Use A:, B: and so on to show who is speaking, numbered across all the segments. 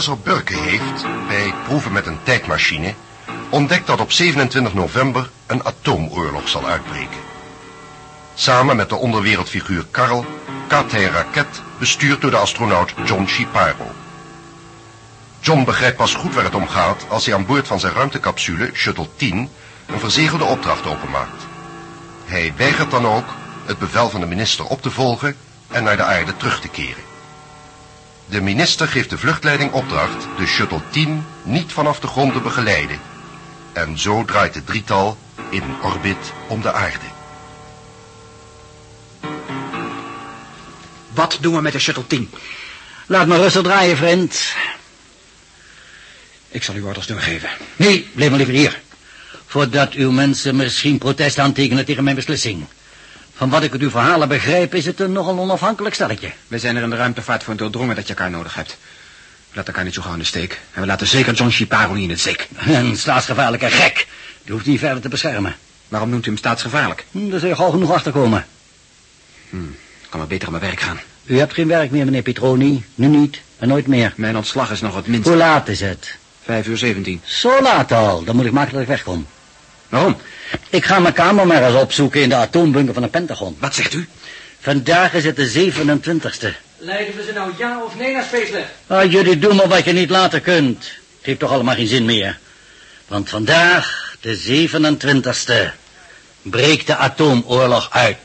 A: Professor Burke heeft, bij proeven met een tijdmachine, ontdekt dat op 27 november een atoomoorlog zal uitbreken. Samen met de onderwereldfiguur Karl kapt hij een raket bestuurd door de astronaut John Shiparo. John begrijpt pas goed waar het om gaat als hij aan boord van zijn ruimtecapsule, Shuttle 10, een verzegelde opdracht openmaakt. Hij weigert dan ook het bevel van de minister op te volgen en naar de aarde terug te keren. De minister geeft de vluchtleiding opdracht de Shuttle 10 niet vanaf de grond te begeleiden. En zo draait het drietal in orbit om de aarde.
B: Wat doen we met de Shuttle 10?
C: Laat me rustig draaien, vriend.
B: Ik zal u orders doorgeven.
C: Nee, blijf maar liever hier. Voordat uw mensen misschien protest aantekenen tegen mijn beslissing. Van wat ik uit uw verhalen begrijp, is het een nogal onafhankelijk stelletje.
B: We zijn er in de ruimtevaart voor doordrongen dat je elkaar nodig hebt. We laten elkaar niet zo gauw in de steek. En we laten zeker John Shiparo niet in het steek.
C: Een staatsgevaarlijke gek. Die hoeft niet verder te beschermen.
B: Waarom noemt u hem staatsgevaarlijk?
C: Hm, Daar zul je gauw genoeg achterkomen.
B: Ik kan maar beter aan mijn werk gaan.
C: U hebt geen werk meer, meneer Petroni. Nu niet en nooit meer.
B: Mijn ontslag is nog het minst.
C: Hoe laat is het?
B: Vijf uur zeventien.
C: Zo laat al. Dan moet ik maken dat ik wegkom.
B: Waarom?
C: Ik ga mijn kamer maar eens opzoeken in de atoombunker van de Pentagon.
B: Wat zegt u?
C: Vandaag is het de 27ste.
D: Leiden we ze nou ja of nee naar Spacelab?
C: Ah, jullie doen maar wat je niet laten kunt. Het heeft toch allemaal geen zin meer. Want vandaag, de 27ste, breekt de atoomoorlog uit.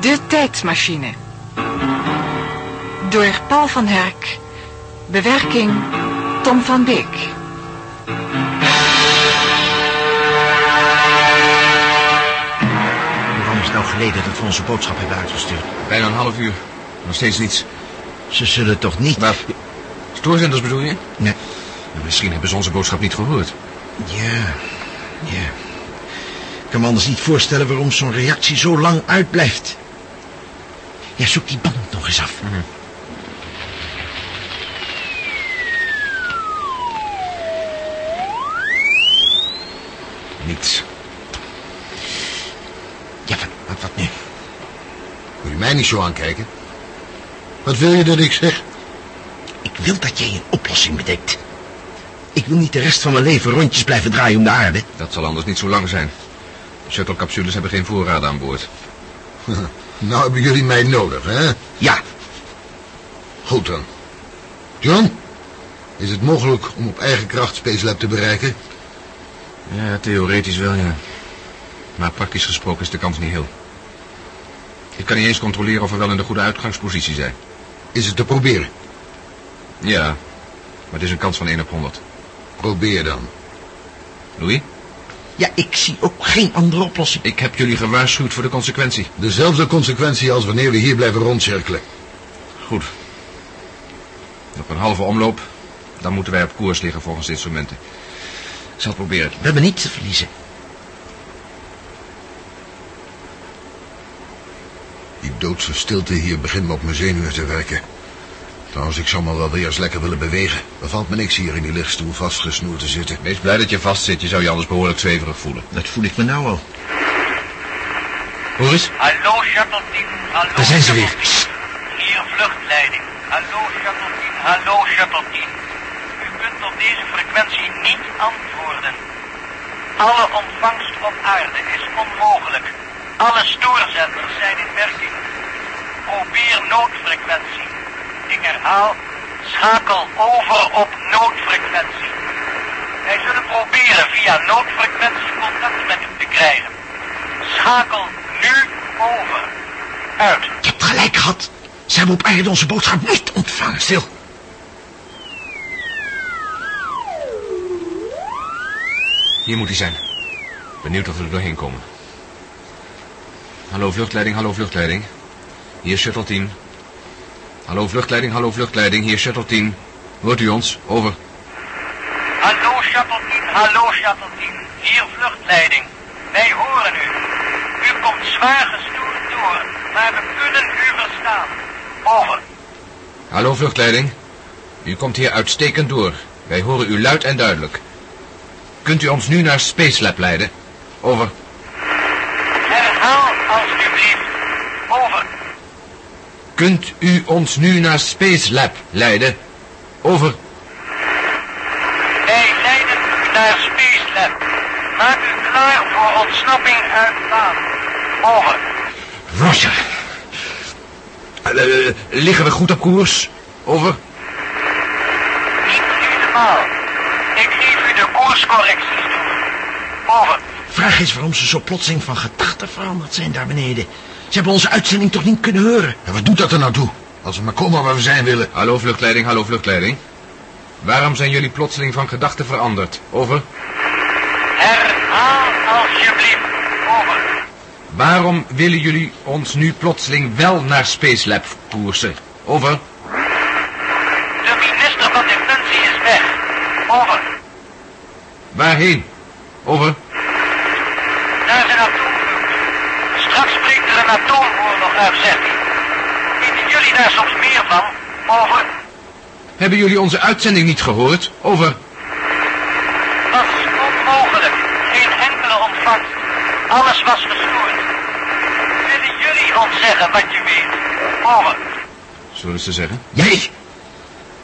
E: De tijdsmachine. Door Paul van Herk. Bewerking Tom van Beek.
F: Hoe lang is het nou geleden dat we onze boodschap hebben uitgestuurd?
G: Bijna een half uur. Nog steeds niets.
F: Ze zullen toch niet...
G: Maar... Stoorzenders bedoel je?
F: Nee.
G: Misschien hebben ze onze boodschap niet gehoord.
F: Ja, ja. Ik kan me anders niet voorstellen waarom zo'n reactie zo lang uitblijft. Ja, zoek die band nog eens af. Ja, wat, wat, wat nu?
A: Moet je mij niet zo aankijken? Wat wil je dat ik zeg?
F: Ik wil dat jij een oplossing bedenkt. Ik wil niet de rest van mijn leven rondjes blijven draaien om de aarde.
G: Dat zal anders niet zo lang zijn. De shuttle-capsules hebben geen voorraden aan boord.
A: Nou hebben jullie mij nodig, hè?
F: Ja,
A: Goed dan. John, is het mogelijk om op eigen kracht Spacelab te bereiken?
G: Ja, theoretisch wel, ja. Maar praktisch gesproken is de kans niet heel. Ik kan niet eens controleren of we wel in de goede uitgangspositie zijn.
A: Is het te proberen?
G: Ja, maar het is een kans van 1 op 100.
A: Probeer dan.
G: Louis,
F: ja, ik zie ook geen andere oplossing.
G: ik heb jullie gewaarschuwd voor de consequentie.
A: Dezelfde consequentie als wanneer we hier blijven rondcirkelen.
G: Goed. Op een halve omloop, dan moeten wij op koers liggen volgens de instrumenten. Ik zal het proberen.
F: We hebben niets te verliezen.
A: Die doodse stilte hier begint me op mijn zenuwen te werken. Trouwens, ik zou me wel weer eens lekker willen bewegen. Er valt me niks hier in die lichtstoel vastgesnoerd te zitten.
G: Wees blij dat je vastzit, je zou je anders behoorlijk zweverig voelen.
F: Dat voel ik me nou al.
G: Hoor eens.
H: Hallo Shuttle 10, hallo
F: Daar zijn ze weer.
H: Shuttle 10. Hier vluchtleiding. Hallo Shuttle 10, hallo Shuttle 10. Op deze frequentie niet antwoorden. Alle ontvangst op aarde is onmogelijk. Alle stoorzenders zijn in werking. Probeer noodfrequentie. Ik herhaal, schakel over op noodfrequentie. Wij zullen proberen via noodfrequentie contact met u te krijgen. Schakel nu over. Uit.
F: Je hebt gelijk gehad. Ze hebben op aarde onze boodschap niet ontvangen. Stil.
G: Hier moet hij zijn. Benieuwd of we er doorheen komen. Hallo vluchtleiding, hallo vluchtleiding. Hier shuttle 10. Hallo vluchtleiding, hallo vluchtleiding. Hier shuttle 10. Hoort u ons? Over.
H: Hallo Shuttle 10, hallo Shuttle 10. Hier vluchtleiding. Wij horen u. U komt zwaar gestoord door, maar we kunnen u verstaan. Over.
G: Hallo vluchtleiding. U komt hier uitstekend door. Wij horen u luid en duidelijk. Kunt u ons nu naar Spacelab leiden? Over.
H: Herhaal alstublieft.
G: Kunt u ons nu naar Space Lab leiden? Over.
H: Wij leiden u naar Space Lab. Maak u klaar voor ontsnapping uit baan. Over.
F: Roger.
G: Eh, eh, liggen we goed op koers? Over.
H: Niet helemaal. Door. Over.
F: Vraag is waarom ze zo plotseling van gedachten veranderd zijn daar beneden. Ze hebben onze uitzending toch niet kunnen horen?
I: En wat doet dat er nou toe? Als we maar komen waar we zijn willen.
G: Hallo vluchtleiding, hallo vluchtleiding. Waarom zijn jullie plotseling van gedachten veranderd? Over.
H: Herhaal alsjeblieft. Over.
G: Waarom willen jullie ons nu plotseling wel naar Space Lab koersen? Over.
H: De minister van Defensie is weg. Over.
G: Waarheen? Over.
H: Naar zijn atoomvlucht. Straks breekt er een atoomoorlog uit, hij. Weten jullie daar soms meer van? Over.
G: Hebben jullie onze uitzending niet gehoord? Over.
H: Was onmogelijk. Geen enkele ontvangst. Alles was verstoord. Willen jullie ons zeggen wat je weet? Over.
G: Zullen ze zeggen?
I: Jij?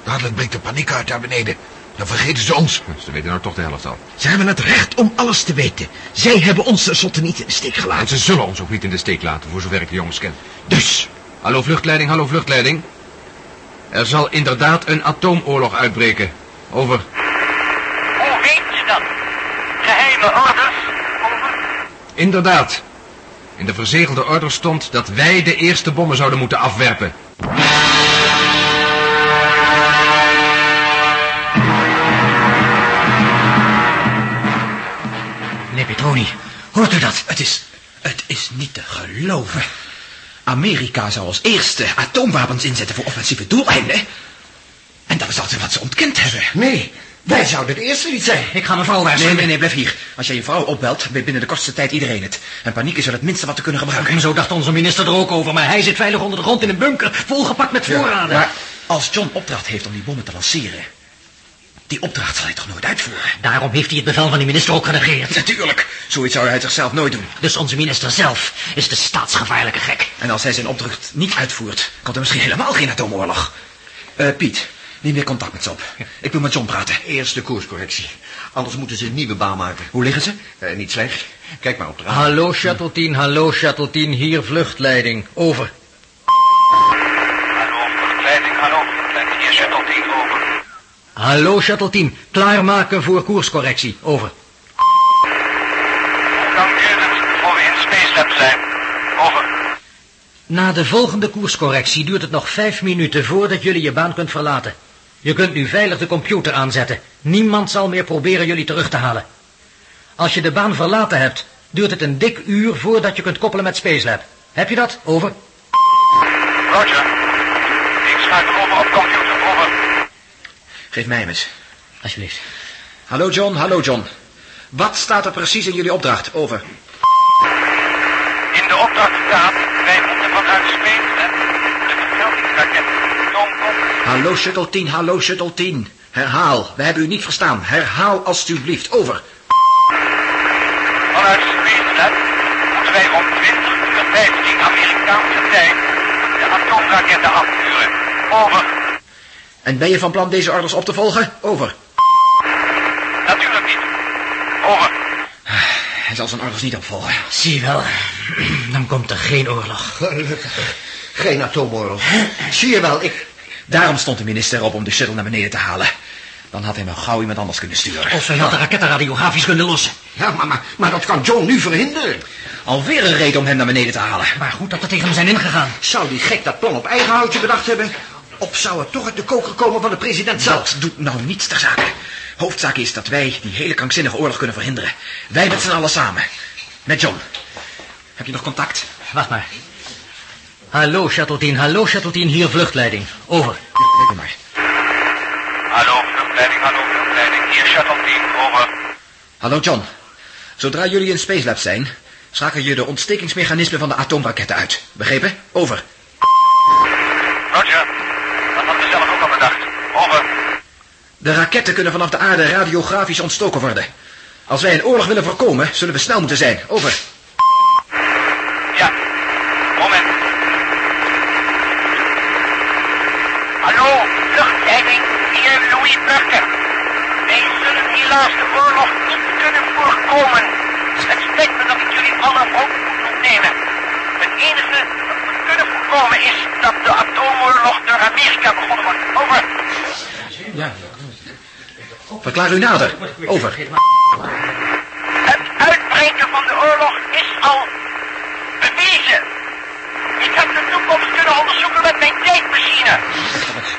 I: Dadelijk breekt de paniek uit daar beneden. Dan vergeten ze ons.
G: Ze weten nou toch de helft al.
F: Ze hebben het recht om alles te weten. Zij hebben ons tenslotte niet in de steek
G: En
F: gelaten.
G: ze zullen ons ook niet in de steek laten, voor zover ik de jongens ken.
F: Dus,
G: Hallo vluchtleiding, hallo vluchtleiding. Er zal inderdaad een atoomoorlog uitbreken. Over.
H: Hoe weet je dat? Geheime orders? Over.
G: Inderdaad. In de verzegelde order stond dat wij de eerste bommen zouden moeten afwerpen.
B: Petroni, hoort u dat? Het is, het is niet te geloven. Amerika zou als eerste atoomwapens inzetten voor offensieve doeleinden. En dat is altijd wat ze ontkend hebben.
F: nee, wij zouden de eerste niet zijn.
B: Ik ga mijn vrouw
J: Nee,
B: waarschuwen.
J: nee, nee, blijf hier. Als jij je vrouw opbelt, weet binnen de kortste tijd iedereen het. En paniek is wel het minste wat we kunnen gebruiken.
B: En zo dacht onze minister er ook over, maar hij zit veilig onder de grond in een bunker, volgepakt met voorraden.
J: Maar als John opdracht heeft om die bommen te lanceren... die opdracht zal hij toch nooit uitvoeren?
B: Daarom heeft hij het bevel van die minister ook genegeerd.
J: Natuurlijk. Zoiets zou hij zichzelf nooit doen.
B: Dus onze minister zelf is de staatsgevaarlijke gek.
J: En als hij zijn opdracht niet uitvoert, komt er misschien helemaal geen atoomoorlog. Eh, Piet, neem weer contact met ze op. Ik wil met John praten.
K: Eerste koerscorrectie. Anders moeten ze een nieuwe baan maken.
J: Hoe liggen ze?
K: Eh, niet slecht. Kijk maar op de radar.
L: Hallo Shuttle 10, hallo Shuttle 10, hier vluchtleiding. Over.
H: Hallo, vluchtleiding, hallo, vluchtleiding. Hier Shuttle 10, over.
L: Hallo Shuttle 10, klaarmaken voor koerscorrectie. Over.
H: Het voor we in Space Lab zijn? Over.
L: Na de volgende koerscorrectie duurt het nog vijf minuten voordat jullie je baan kunt verlaten. Je kunt nu veilig de computer aanzetten. Niemand zal meer proberen jullie terug te halen. Als je de baan verlaten hebt, duurt het een dik uur voordat je kunt koppelen met Spacelab. Heb je dat? Over.
H: Roger. Ik schakel over op computer.
J: Geef mij hem eens.
L: Alsjeblieft.
J: Hallo John, hallo John. Wat staat er precies in jullie opdracht? Over.
H: In de opdracht staat, wij moeten vanuit Lab de vergeldingsraket
J: Hallo Shuttle 10, hallo Shuttle 10. Herhaal, we hebben u niet verstaan. Herhaal alstublieft. Over.
H: Vanuit Lab moeten wij om 20 uur 15 Amerikaanse tijd de atoomraketten afvuren. Over.
J: En ben je van plan deze orders op te volgen? Over.
H: Natuurlijk niet. Over.
J: Hij zal zijn orders niet opvolgen.
L: Zie wel, dan komt er geen oorlog.
K: Gelukkig. Geen atoomoorlog. Zie je wel, ik...
J: Daarom stond de minister erop om de shuttle naar beneden te halen. Dan had hij nog gauw iemand anders kunnen sturen.
B: Of hij had de raketten radiografisch kunnen lossen.
K: Ja, maar, maar, maar dat kan John nu verhinderen.
J: Alweer een reden om hem naar beneden te halen.
B: Maar goed dat we tegen hem zijn ingegaan.
K: Zou die gek dat plan op eigen houtje bedacht hebben? Of zou het toch uit de koker komen van de president zelf?
J: Dat doet nou niets ter zake. Hoofdzaak is dat wij die hele krankzinnige oorlog kunnen verhinderen. Wij met z'n allen samen. Met John. Heb je nog contact?
L: Wacht maar. Hallo Shuttle 10, hallo Shuttle 10, hier vluchtleiding. Over.
J: Kijk maar.
H: Hallo, vluchtleiding, hallo, vluchtleiding. Hier Shuttle 10, over.
J: Hallo John. Zodra jullie in Space Lab zijn, schakel je de ontstekingsmechanismen van de atoomraketten uit. Begrepen? Over.
H: Roger. Dat hadden we zelf ook al bedacht. Over.
J: De raketten kunnen vanaf de aarde radiografisch ontstoken worden. Als wij een oorlog willen voorkomen, zullen we snel moeten zijn. Over.
H: Ja. Moment. Leiding, hier Louis Burger. Wij zullen helaas de oorlog niet kunnen voorkomen. Het spijt me dat ik jullie allen ook moet ontnemen. Het enige wat we kunnen voorkomen is dat de atoomoorlog door Amerika begonnen wordt. Over.
J: Ja. Verklaar u nader. Over.
H: Het uitbreken van de oorlog is al bewezen. Ik heb de toekomst kunnen onderzoeken met mijn tijdmachine.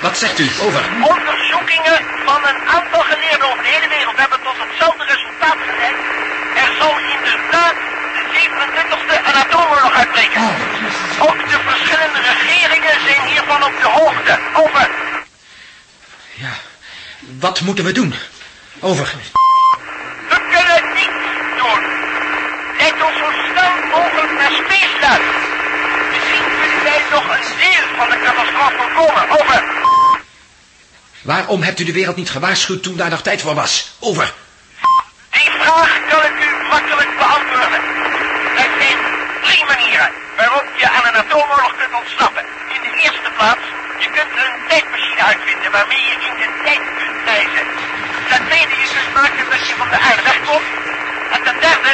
J: Wat zegt u? Over.
H: Onderzoekingen van een aantal geleerden over de hele wereld hebben tot hetzelfde resultaat geleid. Er zal inderdaad de 27e een atoomoorlog uitbreken. Ook de verschillende regeringen zijn hiervan op de hoogte. Over.
J: Wat moeten we doen? Over.
H: We kunnen niets doen. Leid ons zo snel mogelijk naar Spaceland. Misschien kunnen wij nog een deel van de catastrofe voorkomen. Over.
J: Waarom hebt u de wereld niet gewaarschuwd toen daar nog tijd voor was? Over.
H: Die vraag kan ik u makkelijk beantwoorden. Er zijn drie manieren waarop je aan een atoomoorlog kunt ontsnappen. In de eerste plaats, je kunt een tijdmachine uitvinden waarmee je in de tijd kunt reizen. Ten tweede, je kunt maken dat je van de aarde wegkomt. En ten derde,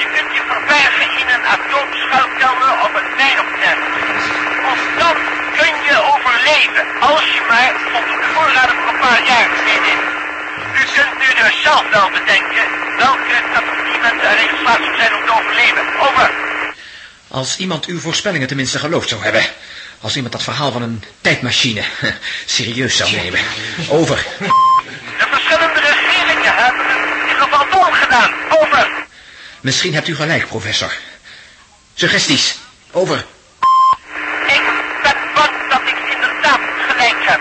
H: je kunt je verbergen in een atoomschuilkelder of een mijn of. Of dan kun je overleven, als je maar voldoende voorraden voor een paar jaar meeneemt. U kunt nu dus zelf wel bedenken welke er in geslaagd zou zijn om te overleven. Over.
J: Als iemand uw voorspellingen tenminste geloofd zou hebben. Als iemand dat verhaal van een tijdmachine serieus zou nemen. Over.
H: De verschillende regeringen hebben het in ieder geval wel gedaan. Over.
J: Misschien hebt u gelijk, professor. Suggesties. Over.
H: Ik ben bang dat ik inderdaad gelijk heb.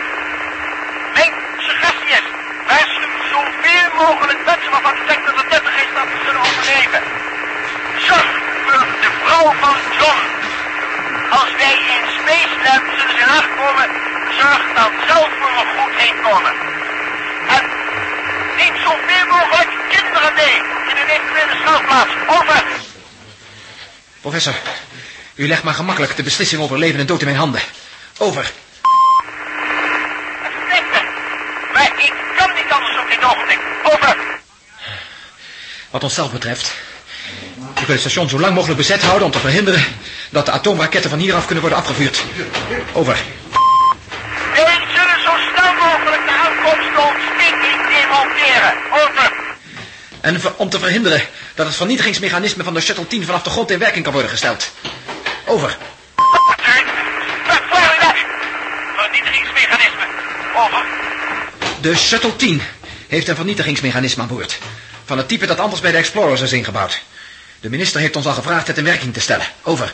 H: Mijn suggestie is, waarschuw zoveel mogelijk mensen waarvan u denkt dat het nuttig is dat ze zullen overleven. Zorg voor de vrouw van John. Als wij in Spaceland zullen zijn aangekomen, zorg dan zelf voor een goed heenkomen. En neem zoveel mogelijk kinderen mee in een eventuele schuilplaats. Over.
J: Professor, u legt maar gemakkelijk de beslissing over leven en dood in mijn handen. Over.
H: Maar ik kan niet anders op dit ogenblik. Over.
J: Wat onszelf betreft. We kunnen het station zo lang mogelijk bezet houden om te verhinderen dat de atoomraketten van hieraf kunnen worden afgevuurd. Over.
H: Wij zullen zo snel mogelijk de aankomst de ontsteking demonteren. Over.
J: En om te verhinderen dat het vernietigingsmechanisme van de Shuttle 10 vanaf de grond in werking kan worden gesteld. Over.
H: Vernietigingsmechanisme. Over.
J: De Shuttle 10 heeft een vernietigingsmechanisme aan boord. Van het type dat anders bij de Explorers is ingebouwd. De minister heeft ons al gevraagd het in werking te stellen. Over.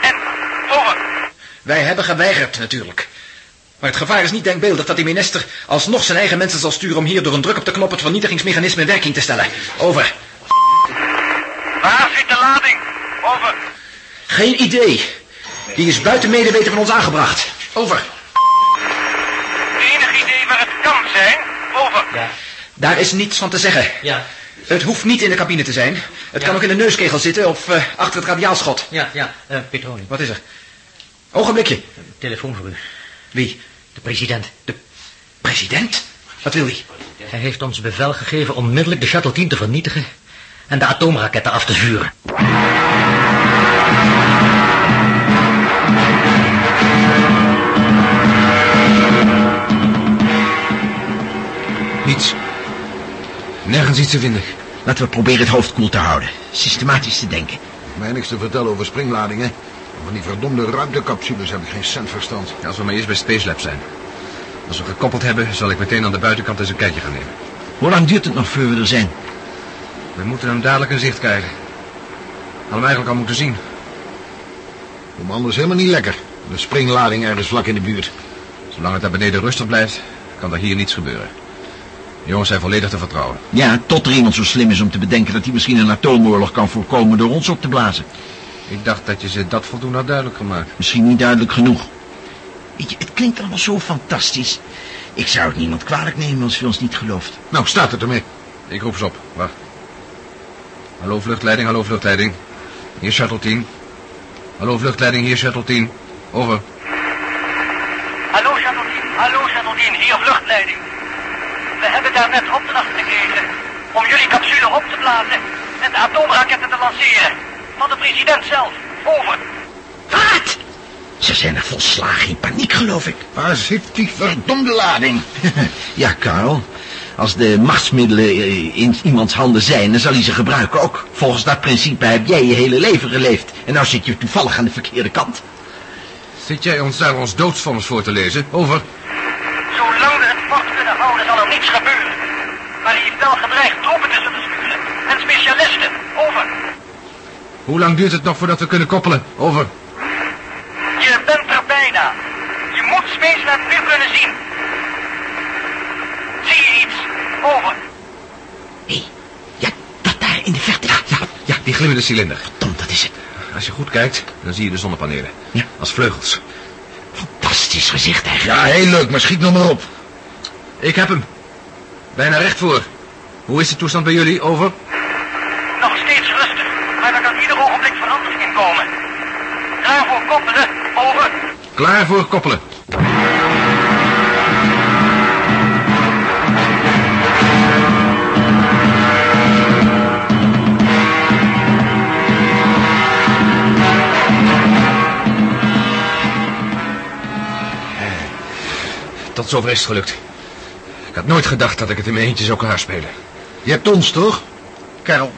H: En over.
J: Wij hebben geweigerd, natuurlijk. Maar het gevaar is niet denkbeeldig dat die minister alsnog zijn eigen mensen zal sturen om hier door een druk op de knop het vernietigingsmechanisme in werking te stellen. Over.
H: Waar zit de lading? Over.
J: Geen idee. Die is buiten medeweten van ons aangebracht. Over.
H: Enig idee waar het kan zijn? Over.
J: Daar is niets van te zeggen.
L: Ja.
J: Het hoeft niet in de cabine te zijn. Het kan ook in de neuskegel zitten of eh, achter het radiaalschot.
L: Ja, ja. eh Petroni,
J: Wat is er? Ogenblikje.
L: telefoon voor u.
J: Wie?
L: De president.
J: De president? Wat wil hij?
L: Hij heeft ons bevel gegeven onmiddellijk de Shuttle 10 te vernietigen en de atoomraketten af te vuren.
G: Nergens iets te vinden.
F: Laten we proberen het hoofd koel te houden. Systematisch te denken.
I: Mij niks te vertellen over springladingen. Van die verdomde ruimtecapsules heb ik geen cent verstand.
G: Ja, als we maar eerst bij Space Lab zijn. Als we gekoppeld hebben, zal ik meteen aan de buitenkant eens een kijkje gaan nemen.
F: Hoe lang duurt het nog voor we er zijn?
G: We moeten hem dadelijk een zicht krijgen. Hadden hem eigenlijk al moeten zien.
I: Om anders helemaal niet lekker. De springlading ergens vlak in de buurt.
G: Zolang het daar beneden rustig blijft, kan er hier niets gebeuren. De jongens zijn volledig te vertrouwen.
F: Ja, tot er iemand zo slim is om te bedenken dat hij misschien een atoomoorlog kan voorkomen door ons op te blazen.
G: Ik dacht dat je ze dat voldoende had duidelijk gemaakt.
F: Misschien niet duidelijk genoeg. Weet je, het klinkt allemaal zo fantastisch. Ik zou het niemand kwalijk nemen als u ons niet gelooft.
I: Nou, staat het ermee.
G: Ik roep ze op. Wacht. Hallo vluchtleiding, hallo vluchtleiding. Hier shuttle 10. Hallo vluchtleiding, hier shuttle 10. Over.
H: Hallo, Shuttle 10. Hallo Chatondine, hier vluchtleiding. We hebben daarnet opdracht gekregen om jullie capsule op te blazen en de atoomraketten te lanceren. Van de president zelf. Over.
F: Wat? Ze zijn er volslagen in paniek, geloof ik.
I: Waar zit die verdomde lading?
F: ja, Karel. Als de machtsmiddelen in iemands handen zijn, dan zal hij ze gebruiken ook. Volgens dat principe heb jij je hele leven geleefd. En nou zit je toevallig aan de verkeerde kant.
G: Zit jij ons daar ons doodsvonnis voor te lezen? Over.
H: Zolang we het fort kunnen houden, zal er niets gebeuren. Maar hij heeft wel gedreigd troepen te zullen sturen. En specialisten. Over.
G: Hoe lang duurt het nog voordat we kunnen koppelen? Over.
H: Je bent er bijna. Je moet Spaceland nu kunnen zien. Zie je iets? Over.
F: Dat daar in de verte. Ja, ja,
G: Ja, die glimmende cilinder.
F: Tom, dat is het.
G: Als je goed kijkt, dan zie je de zonnepanelen.
F: Ja.
G: Als vleugels.
F: Fantastisch gezicht, eigenlijk.
I: Ja, heel leuk, maar schiet nog maar op.
G: Ik heb hem. Bijna recht voor. Hoe is de toestand bij jullie? Over.
H: Nog steeds rustig. Maar er kan ieder ogenblik verandering in komen. Klaar voor koppelen. Over.
G: Klaar voor koppelen. Tot zover is het gelukt. Ik had nooit gedacht dat ik het in mijn eentje zou klaarspelen.
I: Je hebt ons, toch?
F: Karel,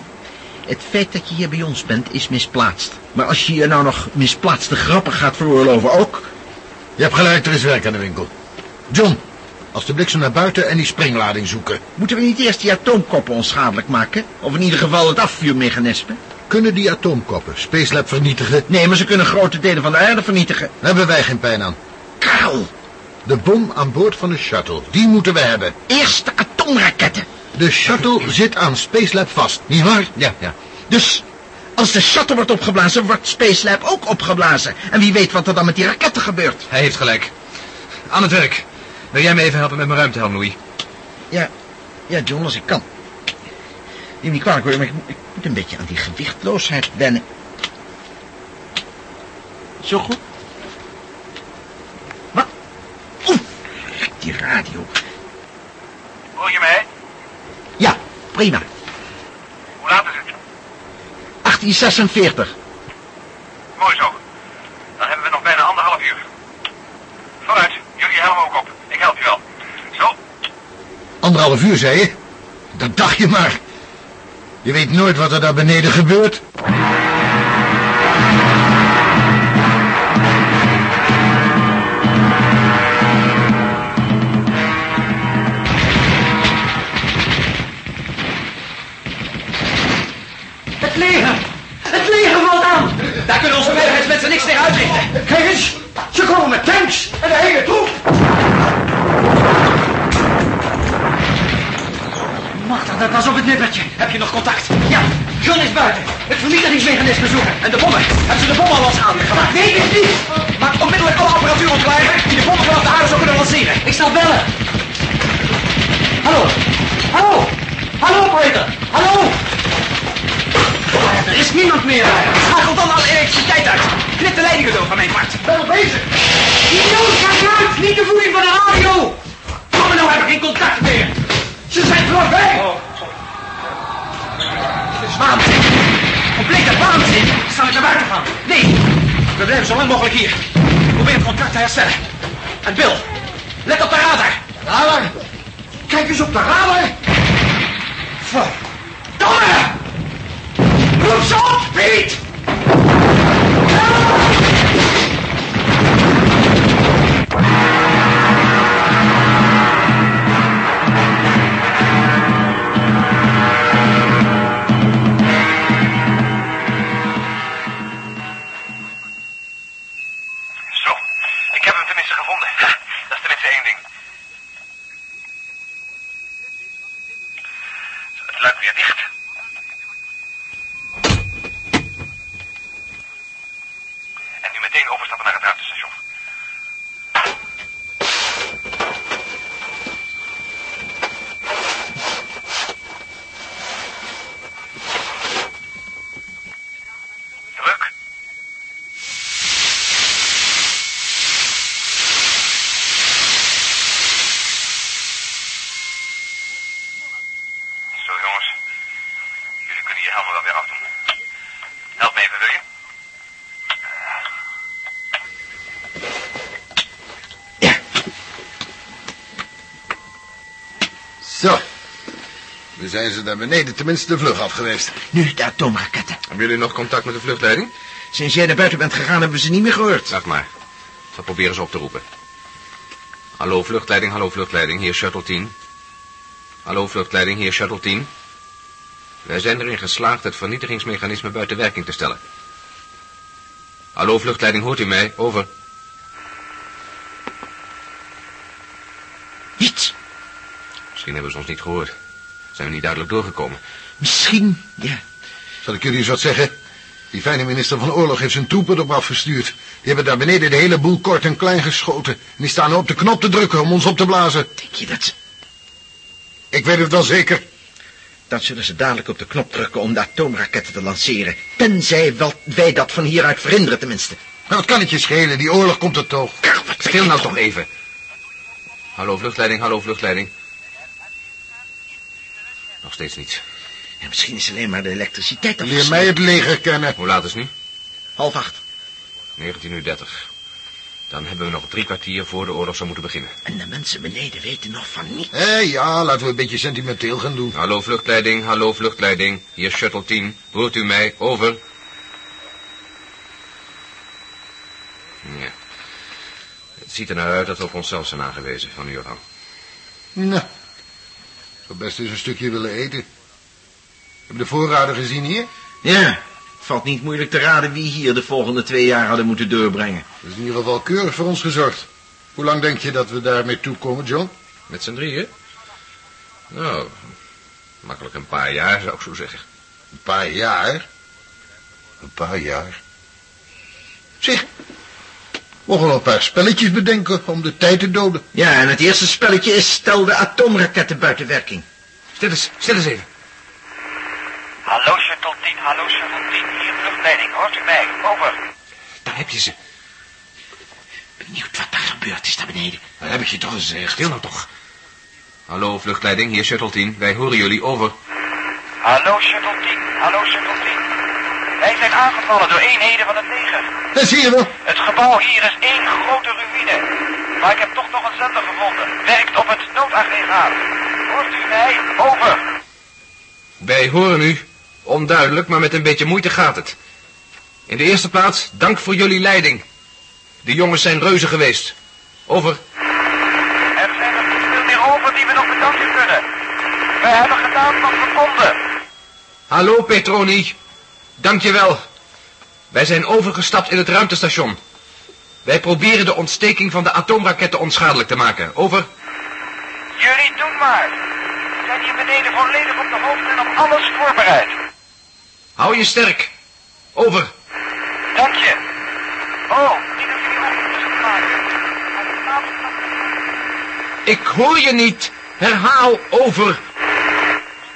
F: het feit dat je hier bij ons bent is misplaatst. Maar als je je nou nog misplaatste grappen gaat veroorloven ook...
I: Je hebt gelijk, er is werk aan de winkel. John, als de bliksem naar buiten en die springlading zoeken.
F: Moeten we niet eerst die atoomkoppen onschadelijk maken? Of in ieder geval het afvuurmechanisme?
I: Kunnen die atoomkoppen Spacelab vernietigen?
F: Nee, maar ze kunnen grote delen van de aarde vernietigen.
I: Daar hebben wij geen pijn aan.
F: Karel,
I: De bom aan boord van de shuttle, die moeten we hebben.
F: eerst de atoomraketten.
I: De shuttle zit aan Spacelab vast, nietwaar?
G: Ja, ja.
F: Dus als de shuttle wordt opgeblazen, wordt Spacelab ook opgeblazen. En wie weet wat er dan met die raketten gebeurt.
G: Hij heeft gelijk. Aan het werk. Wil jij me even helpen met mijn ruimtehelm, Louis?
F: Ja, ja, John, als ik kan. Neem niet kwalijk hoor, maar ik, ik moet een beetje aan die gewichtloosheid wennen. Zo goed? Wat? Oeh, die radio.
H: Hoor je mij?
F: Ja, prima.
H: Hoe laat is het?
F: 1846.
H: Mooi zo. Dan hebben we nog bijna anderhalf uur. Vooruit, jullie helm ook op. Ik help je wel. Zo,
I: Anderhalf uur, zei je? Dat dacht je maar. Je weet nooit wat er daar beneden gebeurt.
D: Het leger! Het leger valt aan!
J: Daar kunnen onze veiligheidsmensen niks tegen uitrichten.
K: Kijk eens, ze komen met tanks en de hele troep.
J: Machtig, dat was op het nippertje. Heb je nog contact? Ja, John is buiten. Het vernietigingsmechanisme zoeken. En de bommen? Hebben ze de bommen al losgehaald gemaakt? Weet ik niet. Maak onmiddellijk alle apparatuur ontklaar die de bommen vanaf de aarde zou kunnen lanceren. Ik zal bellen. Hallo? Hallo? Hallo, operator? Niemand meer. Schakel dan alle elektriciteit uit. Knip de leidingen door van mijn part. Ben er bezig. Idioot, ga uit. Niet de voeding van de radio. Kom nou, heb ik geen contact meer. Ze zijn vlakbij. Het is waanzin. Complete waanzin. Zal ik naar buiten gaan? Nee. We blijven zo lang mogelijk hier. Probeer het contact te herstellen. En Bill, let op de radar.
K: Radar? Kijk eens op de radar.
J: Verdomme! Roep ze op,
I: Zijn ze daar beneden tenminste de vlug af geweest.
F: Nu de atoomraketten.
G: Hebben jullie nog contact met de vluchtleiding?
F: Sinds jij naar buiten bent gegaan hebben we ze niet meer gehoord.
G: Wacht maar. Ik zal proberen ze op te roepen. Hallo vluchtleiding, hallo vluchtleiding, hier Shuttle 10. Hallo vluchtleiding, hier Shuttle 10. Wij zijn erin geslaagd het vernietigingsmechanisme buiten werking te stellen. Hallo vluchtleiding, hoort u mij? Over.
F: Niets.
G: Misschien hebben ze ons niet gehoord. Zijn we niet duidelijk doorgekomen.
F: Misschien, ja.
I: Zal ik jullie eens wat zeggen? Die fijne minister van Oorlog heeft zijn troepen erop afgestuurd. Die hebben daar beneden de hele boel kort en klein geschoten. En die staan nu op de knop te drukken om ons op te blazen.
F: Denk je dat ze...
I: Ik weet het wel zeker.
F: Dan zullen ze dadelijk op de knop drukken om de atoomraketten te lanceren. Tenzij wel, wij dat van hieruit verhinderen tenminste.
I: Maar wat kan het je schelen? Die oorlog komt er toch.
G: Stil nou toch even. Hallo vluchtleiding, hallo vluchtleiding. Nog steeds niets.
F: Ja, misschien is alleen maar de elektriciteit
I: Leer
F: afgesloten.
I: mij het leger kennen.
G: Hoe laat is het nu?
F: Half acht.
G: 19 uur 30. Dan hebben we nog drie kwartier voor de oorlog zou moeten beginnen.
F: En de mensen beneden weten nog van niets.
I: Hé, ja, laten we een beetje sentimenteel gaan doen.
G: Hallo vluchtleiding, hallo vluchtleiding. Hier Shuttle 10. Hoort u mij? Over. Ja. Het ziet er naar uit dat we op onszelf zijn aangewezen van nu af aan.
I: Nou, zou best eens een stukje willen eten. Heb je de voorraden gezien hier?
F: Ja, valt niet moeilijk te raden wie hier de volgende twee jaar hadden moeten doorbrengen.
I: Dat is in ieder geval keurig voor ons gezorgd. Hoe lang denk je dat we daarmee toekomen, John?
G: Met z'n drieën? Nou, makkelijk een paar jaar zou ik zo zeggen.
I: Een paar jaar? Een paar jaar? Zeg, mogen we een paar spelletjes bedenken om de tijd te doden?
F: Ja, en het eerste spelletje is stel de atoomraketten buiten werking.
G: Stil eens, stil eens even.
H: Hallo Shuttle 10, hallo Shuttle 10, hier vluchtleiding, hoort u mij? Over.
G: Daar heb je ze.
F: Benieuwd wat daar gebeurd is daar beneden.
G: Dat heb ik je toch gezegd. Stil nou toch. Hallo vluchtleiding, hier Shuttle 10. Wij horen jullie, over.
H: Hallo Shuttle 10, hallo Shuttle 10. Wij zijn aangevallen door eenheden van het leger.
I: Dat zie je wel.
H: Het gebouw hier is één grote ruïne. Maar ik heb toch nog een zender gevonden. Werkt op het noodaggregaat. Hoort u mij? Over.
G: Wij horen u. Onduidelijk, maar met een beetje moeite gaat het. In de eerste plaats, dank voor jullie leiding. De jongens zijn reuzen geweest. Over.
H: Er zijn er niet veel meer over die we nog bedanken kunnen. Wij hebben gedaan wat we konden.
G: Hallo Petroni. Dank je wel. Wij zijn overgestapt in het ruimtestation. Wij proberen de ontsteking van de atoomraketten onschadelijk te maken. Over.
H: Jullie doen maar. We zijn hier beneden volledig op de hoogte en op alles voorbereid.
G: Hou je sterk. Over.
H: Dank je. Oh, niet dat jullie maken.
G: Ik hoor je niet. Herhaal over.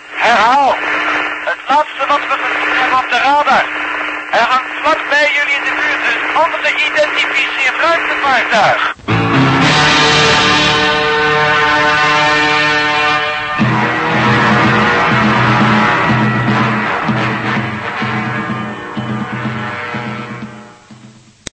H: Herhaal. Laatste wat we hebben op de radar. Er hangt vlak bij jullie in de buurt een ongeïdentificeerd ruimtevaartuig.